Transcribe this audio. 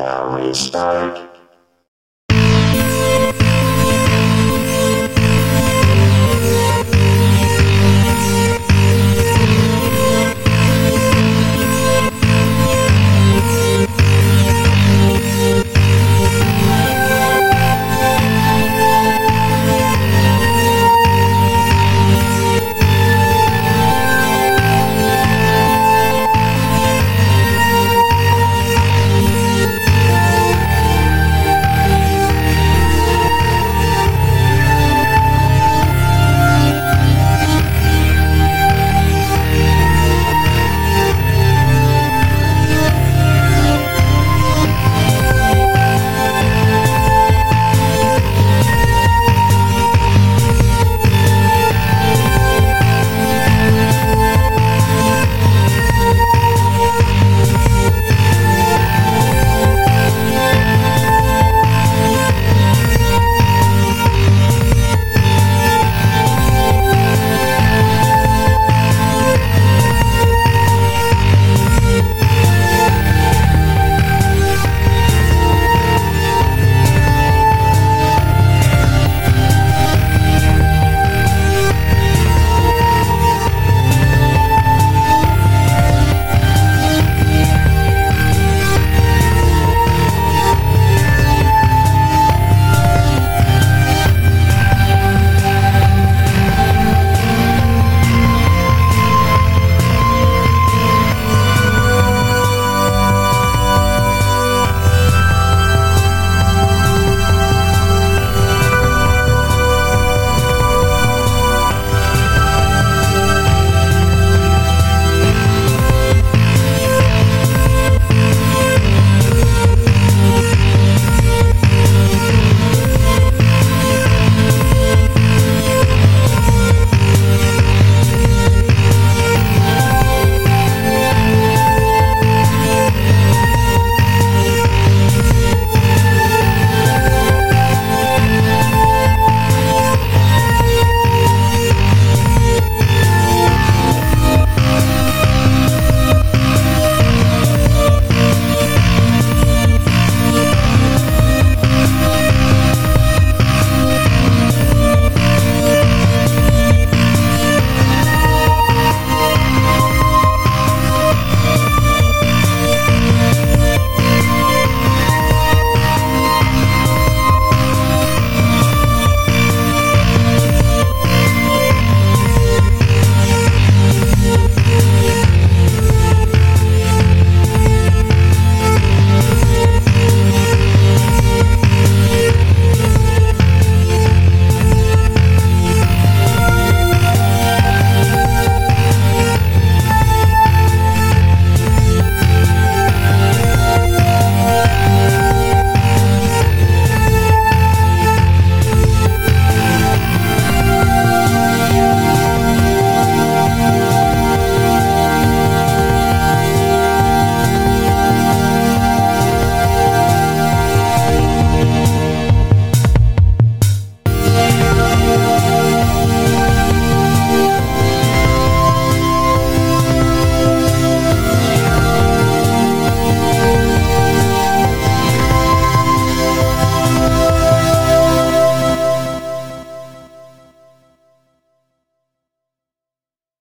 Shall we start?